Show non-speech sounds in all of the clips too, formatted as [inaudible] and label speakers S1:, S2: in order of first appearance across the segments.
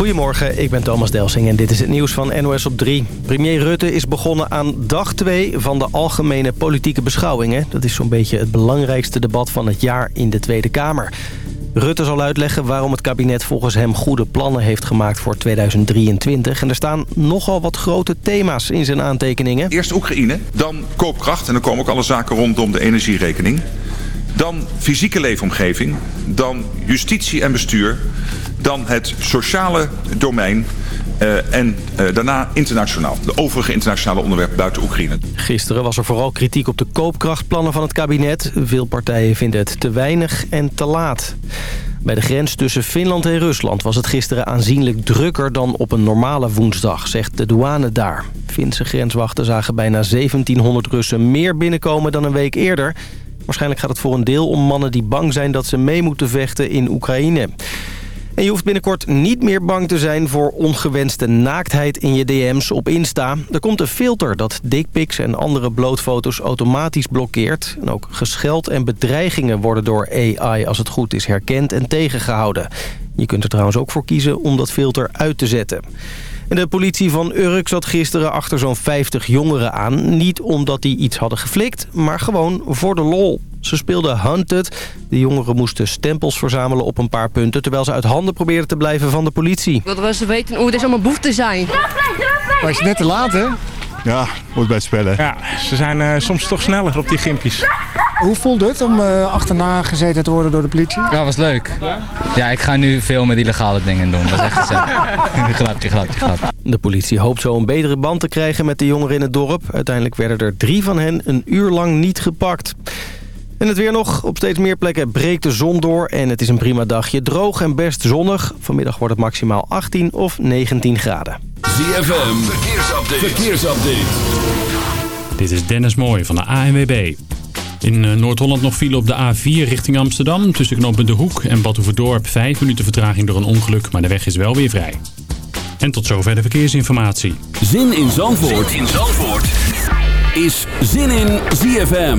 S1: Goedemorgen, ik ben Thomas Delsing en dit is het nieuws van NOS op 3. Premier Rutte is begonnen aan dag 2 van de algemene politieke beschouwingen. Dat is zo'n beetje het belangrijkste debat van het jaar in de Tweede Kamer. Rutte zal uitleggen waarom het kabinet volgens hem goede plannen heeft gemaakt voor 2023. En er staan nogal wat grote thema's in zijn aantekeningen.
S2: Eerst Oekraïne, dan koopkracht en dan komen ook alle zaken rondom de energierekening. Dan fysieke leefomgeving, dan justitie en bestuur, dan het sociale domein uh, en uh, daarna internationaal. De overige internationale onderwerpen buiten Oekraïne.
S1: Gisteren was er vooral kritiek op de koopkrachtplannen van het kabinet. Veel partijen vinden het te weinig en te laat. Bij de grens tussen Finland en Rusland was het gisteren aanzienlijk drukker dan op een normale woensdag, zegt de douane daar. Finse grenswachten zagen bijna 1700 Russen meer binnenkomen dan een week eerder. Waarschijnlijk gaat het voor een deel om mannen die bang zijn dat ze mee moeten vechten in Oekraïne. En je hoeft binnenkort niet meer bang te zijn voor ongewenste naaktheid in je DM's op Insta. Er komt een filter dat dickpics en andere blootfoto's automatisch blokkeert. En ook gescheld en bedreigingen worden door AI als het goed is herkend en tegengehouden. Je kunt er trouwens ook voor kiezen om dat filter uit te zetten. En de politie van Urk zat gisteren achter zo'n 50 jongeren aan. Niet omdat die iets hadden geflikt, maar gewoon voor de lol. Ze speelden Hunted. De jongeren moesten stempels verzamelen op een paar punten... terwijl ze uit handen probeerden te blijven van de politie.
S3: Wat we ze weten hoe deze allemaal boefte zijn.
S4: Maar is het net te laat, hè?
S5: Ja, wordt bij het spellen.
S6: Ja, ze zijn uh, soms toch sneller op die gimpjes.
S4: Hoe voelde het om uh, achterna gezeten te worden door de politie?
S7: Ja, was leuk. Ja, ja ik ga nu veel met illegale dingen doen. Dat is echt gezellig. [laughs] grapje, grapje, grapje.
S1: De politie hoopt zo een betere band te krijgen met de jongeren in het dorp. Uiteindelijk werden er drie van hen een uur lang niet gepakt. En het weer nog. Op steeds meer plekken breekt de zon door en het is een prima dagje. Droog en best zonnig. Vanmiddag wordt het maximaal 18 of 19 graden.
S8: ZFM, verkeersupdate. verkeersupdate.
S9: Dit is Dennis Mooij van de ANWB. In eh, Noord-Holland nog file op de A4 richting Amsterdam. Tussen knooppunt De Hoek en Badhoevedorp 5 minuten vertraging door een ongeluk. Maar de weg is wel weer vrij. En tot zover de verkeersinformatie.
S8: Zin in Zandvoort, zin in Zandvoort. is Zin in ZFM.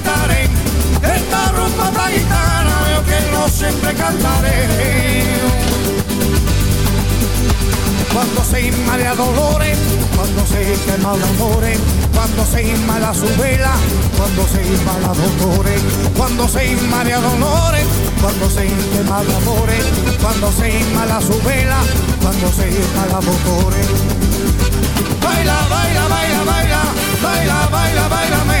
S10: Esta rumba tan gitana yo que no siempre cantaré. Cuando se inmala dolores, cuando se quema el amores, cuando se inmala su vela, cuando se inmala dolores, cuando se inmala dolores, cuando se quema el amores, cuando se inmala su vela, cuando se inmala dolores. Baila, baila, baila, baila, baila, baila, bailame, esta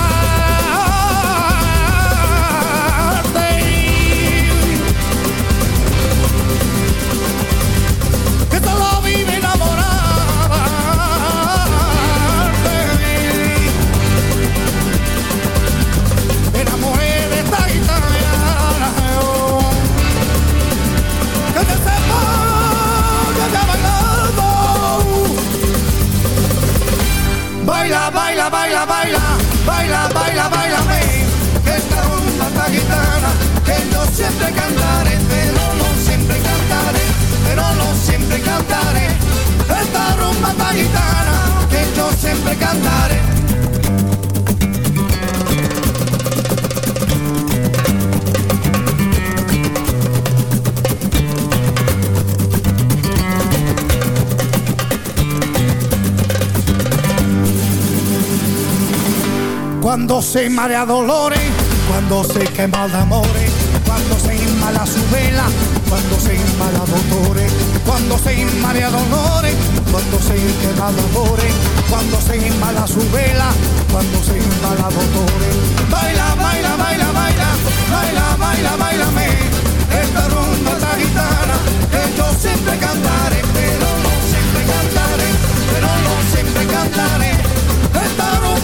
S10: Se marea dolores, cuando se quema de amores, cuando se inmala su vela, cuando se inmala dolores, cuando se inmala dolores, cuando se quema de amores, cuando se inmala su vela, cuando se inmala dolores. Baila, baila, baila, baila, baila, baila, bailame, esta rumba esta gitana, que yo siempre cantaré,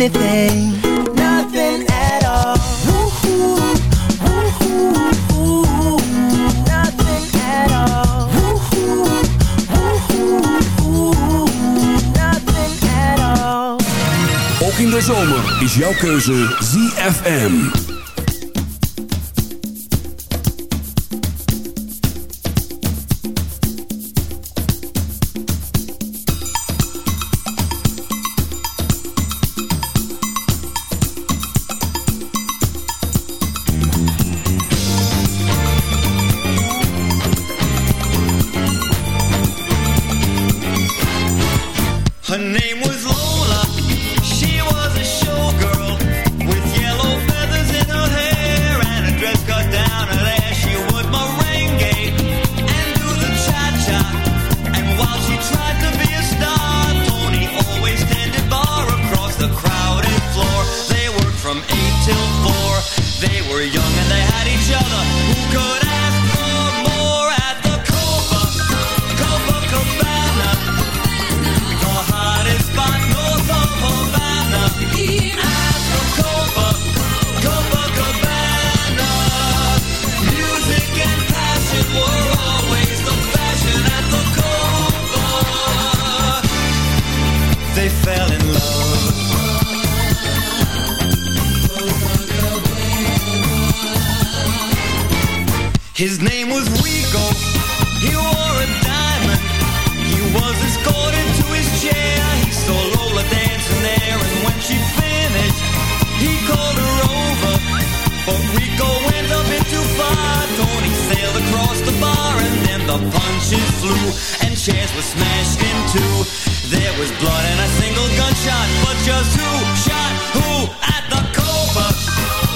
S11: anything, nothing at all.
S12: Ook in de zomer is jouw keuze ZFM.
S13: chairs were smashed in two. There was blood and a single gunshot, but just who shot who at the Copa,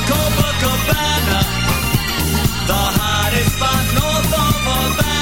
S13: Copa Cabana, the hottest spot north of Havana.